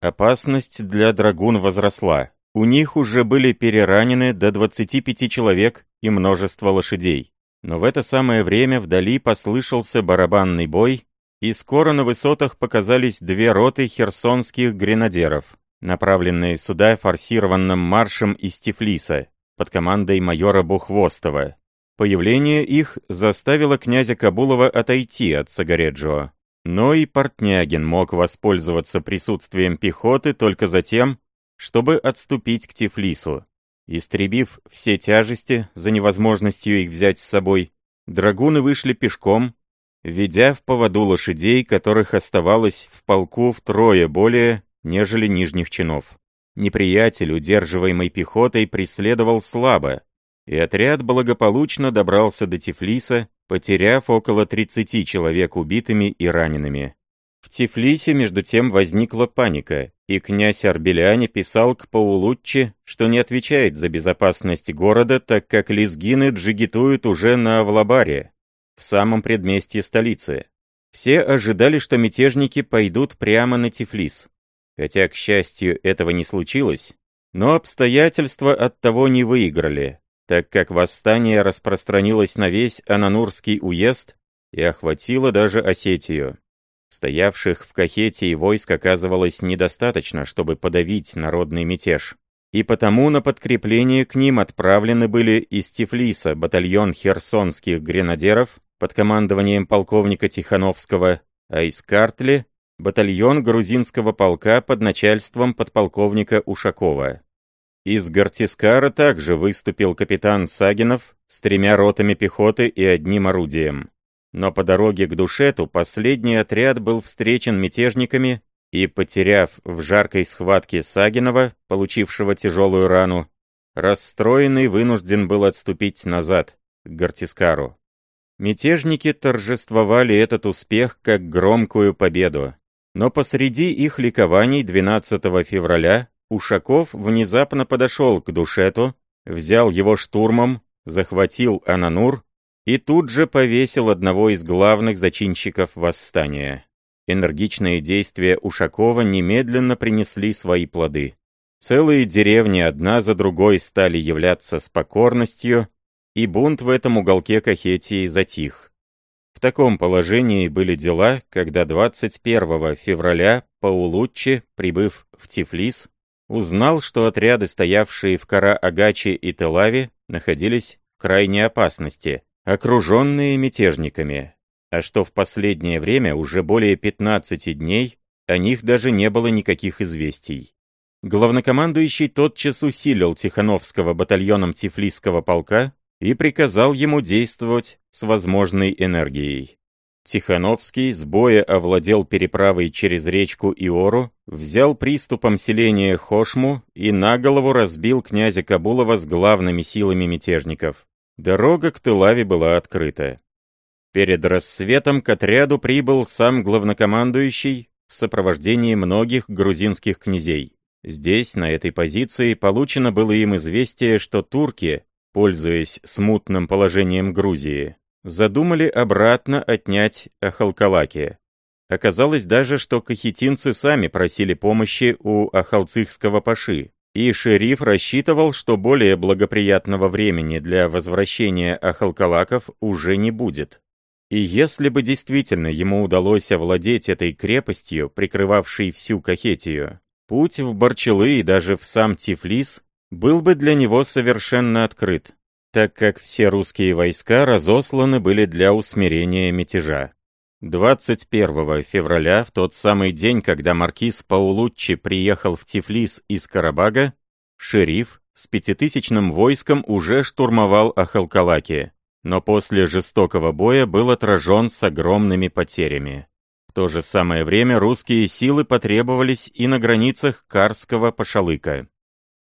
Опасность для драгун возросла. У них уже были переранены до 25 человек и множество лошадей. Но в это самое время вдали послышался барабанный бой, и скоро на высотах показались две роты херсонских гренадеров, направленные сюда форсированным маршем из Тифлиса под командой майора Бухвостова. Появление их заставило князя Кабулова отойти от Сагареджио. Но и Портнягин мог воспользоваться присутствием пехоты только затем, чтобы отступить к Тифлису. Истребив все тяжести за невозможностью их взять с собой, драгуны вышли пешком, ведя в поводу лошадей, которых оставалось в полку втрое более, нежели нижних чинов. Неприятель, удерживаемый пехотой, преследовал слабо, и отряд благополучно добрался до Тифлиса, потеряв около 30 человек убитыми и ранеными. В Тифлисе, между тем, возникла паника, и князь Арбеляне писал к Паулуччи, что не отвечает за безопасность города, так как лезгины джигитуют уже на Авлабаре, в самом предместье столицы. Все ожидали, что мятежники пойдут прямо на Тифлис. Хотя, к счастью, этого не случилось, но обстоятельства от того не выиграли, так как восстание распространилось на весь Ананурский уезд и охватило даже Осетию. Стоявших в Кахете и войск оказывалось недостаточно, чтобы подавить народный мятеж. И потому на подкрепление к ним отправлены были из Тифлиса батальон херсонских гренадеров под командованием полковника Тихановского, а из Картли — батальон грузинского полка под начальством подполковника Ушакова. Из Гартискара также выступил капитан Сагинов с тремя ротами пехоты и одним орудием. Но по дороге к Душету последний отряд был встречен мятежниками и, потеряв в жаркой схватке Сагинова, получившего тяжелую рану, расстроенный вынужден был отступить назад, к Гартискару. Мятежники торжествовали этот успех как громкую победу. Но посреди их ликований 12 февраля Ушаков внезапно подошел к Душету, взял его штурмом, захватил Ананур и тут же повесил одного из главных зачинщиков восстания. Энергичные действия Ушакова немедленно принесли свои плоды. Целые деревни одна за другой стали являться с покорностью, и бунт в этом уголке Кахетии затих. В таком положении были дела, когда 21 февраля Паулуччи, прибыв в Тифлис, узнал, что отряды, стоявшие в Кара-Агаче и Телаве, находились в крайней опасности, окруженные мятежниками, а что в последнее время уже более 15 дней о них даже не было никаких известий. Главнокомандующий тотчас усилил Тихановского батальоном Тифлисского полка и приказал ему действовать с возможной энергией. Тихановский с боя овладел переправой через речку Иору, взял приступом селения Хошму и на голову разбил князя Кабулова с главными силами мятежников. Дорога к Тылаве была открыта. Перед рассветом к отряду прибыл сам главнокомандующий в сопровождении многих грузинских князей. Здесь, на этой позиции, получено было им известие, что турки, пользуясь смутным положением Грузии, задумали обратно отнять Ахалкалаки. Оказалось даже, что кахетинцы сами просили помощи у ахалцихского паши, и шериф рассчитывал, что более благоприятного времени для возвращения ахалкалаков уже не будет. И если бы действительно ему удалось овладеть этой крепостью, прикрывавшей всю Кахетию, путь в Барчелы и даже в сам Тифлис был бы для него совершенно открыт, так как все русские войска разосланы были для усмирения мятежа. 21 февраля, в тот самый день, когда маркиз Паулуччи приехал в Тифлис из Карабага, шериф с пятитысячным войском уже штурмовал Ахалкалаки, но после жестокого боя был отражен с огромными потерями. В то же самое время русские силы потребовались и на границах Карского Пашалыка.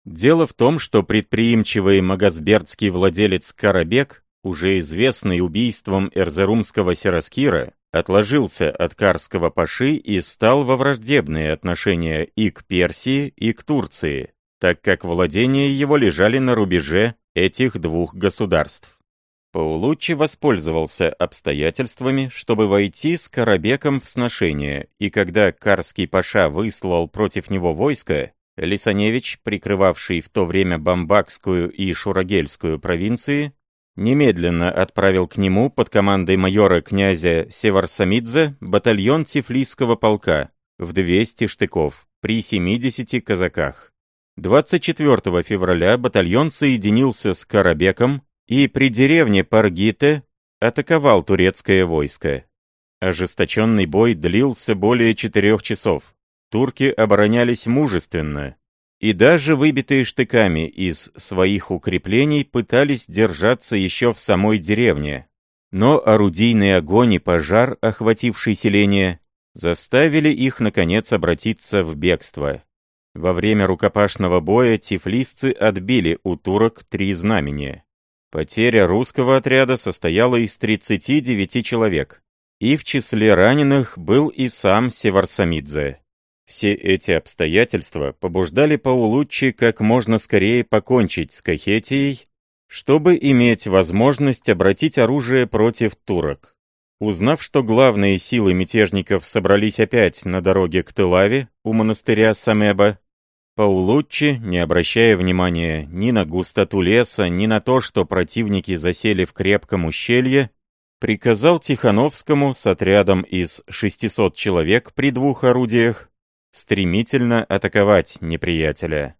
Дело в том, что предприимчивый магазбердский владелец Карабек, уже известный убийством эрзерумского Сераскира, отложился от Карского Паши и стал во враждебные отношения и к Персии, и к Турции, так как владения его лежали на рубеже этих двух государств. Паулуччи воспользовался обстоятельствами, чтобы войти с Карабеком в сношение, и когда Карский Паша выслал против него войско, Лисаневич, прикрывавший в то время Бамбакскую и Шурагельскую провинции, немедленно отправил к нему под командой майора князя Севарсамидзе батальон Тифлисского полка в 200 штыков при 70 казаках. 24 февраля батальон соединился с Карабеком и при деревне Паргите атаковал турецкое войско. Ожесточенный бой длился более четырех часов. Турки оборонялись мужественно, и даже выбитые штыками из своих укреплений пытались держаться еще в самой деревне. Но орудийный огонь и пожар, охвативший селение, заставили их, наконец, обратиться в бегство. Во время рукопашного боя тифлисцы отбили у турок три знамения. Потеря русского отряда состояла из 39 человек, и в числе раненых был и сам Севарсамидзе. Все эти обстоятельства побуждали Паулуччи как можно скорее покончить с Кахетией, чтобы иметь возможность обратить оружие против турок. Узнав, что главные силы мятежников собрались опять на дороге к Тылаве у монастыря Самеба, Паулуччи, не обращая внимания ни на густоту леса, ни на то, что противники засели в крепком ущелье, приказал Тихановскому с отрядом из 600 человек при двух орудиях стремительно атаковать неприятеля.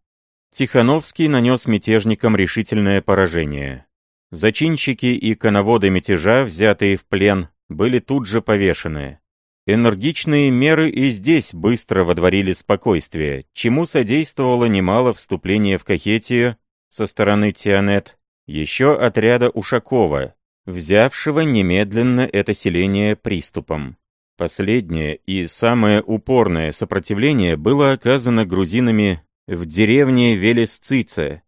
Тихановский нанес мятежникам решительное поражение. Зачинщики и коноводы мятежа, взятые в плен, были тут же повешены. Энергичные меры и здесь быстро водворили спокойствие, чему содействовало немало вступление в Кахетию со стороны Тианет, еще отряда Ушакова, взявшего немедленно это селение приступом. Последнее и самое упорное сопротивление было оказано грузинами в деревне Велесцице.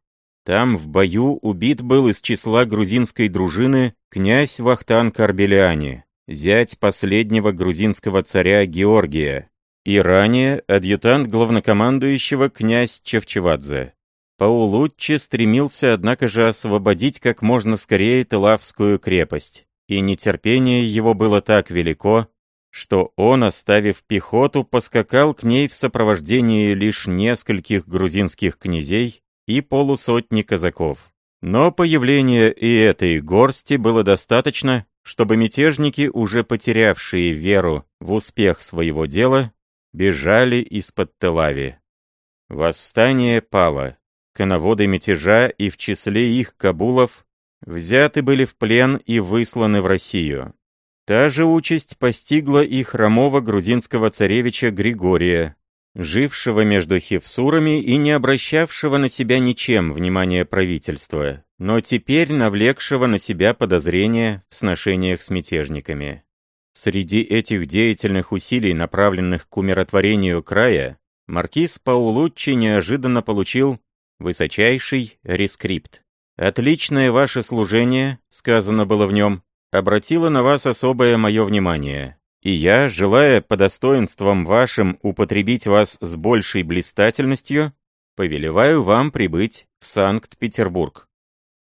Там в бою убит был из числа грузинской дружины князь Вахтан Карбеляни, зять последнего грузинского царя Георгия, и ранее адъютант главнокомандующего князь Чевчевадзе. Паулуччи стремился, однако же, освободить как можно скорее Телавскую крепость, и нетерпение его было так велико, что он, оставив пехоту, поскакал к ней в сопровождении лишь нескольких грузинских князей и полусотни казаков. Но появление и этой горсти было достаточно, чтобы мятежники, уже потерявшие веру в успех своего дела, бежали из-под Телави. Восстание пало. Коноводы мятежа и в числе их Кабулов взяты были в плен и высланы в Россию. Та же участь постигла и хромого грузинского царевича Григория, жившего между хевсурами и не обращавшего на себя ничем внимания правительства, но теперь навлекшего на себя подозрения в сношениях с мятежниками. Среди этих деятельных усилий, направленных к умиротворению края, маркиз Паулуччи неожиданно получил высочайший рескрипт. «Отличное ваше служение», — сказано было в нем, — «обратило на вас особое мое внимание. И я, желая по достоинствам вашим употребить вас с большей блистательностью, повелеваю вам прибыть в Санкт-Петербург,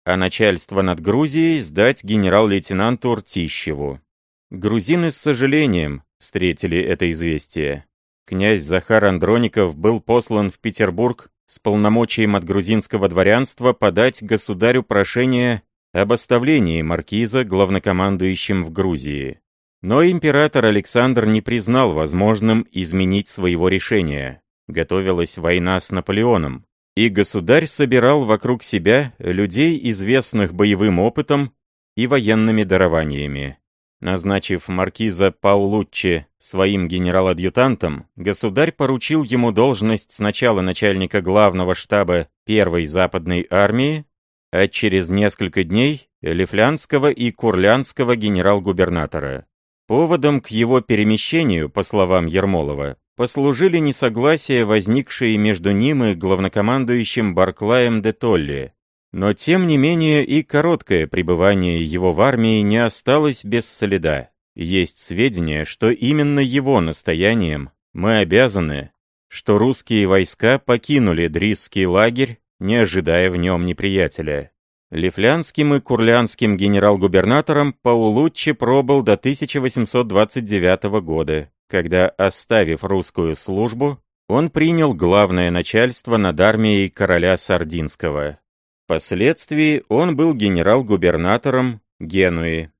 а начальство над Грузией сдать генерал-лейтенанту Ртищеву. Грузины с сожалением встретили это известие. Князь Захар Андроников был послан в Петербург с полномочием от грузинского дворянства подать государю прошение об оставлении маркиза главнокомандующим в Грузии. Но император Александр не признал возможным изменить своего решения. Готовилась война с Наполеоном. И государь собирал вокруг себя людей, известных боевым опытом и военными дарованиями. Назначив маркиза Паулуччи своим генерал-адъютантом, государь поручил ему должность сначала начальника главного штаба Первой Западной армии, а через несколько дней Лифлянского и Курлянского генерал-губернатора. Поводом к его перемещению, по словам Ермолова, послужили несогласия, возникшие между ним и главнокомандующим Барклаем де Толли. Но тем не менее и короткое пребывание его в армии не осталось без следа. Есть сведения, что именно его настоянием мы обязаны, что русские войска покинули Дрисский лагерь, не ожидая в нем неприятеля. Лифлянским и Курлянским генерал-губернатором Паулуччи пробыл до 1829 года, когда, оставив русскую службу, он принял главное начальство над армией короля Сардинского. Впоследствии он был генерал-губернатором Генуи.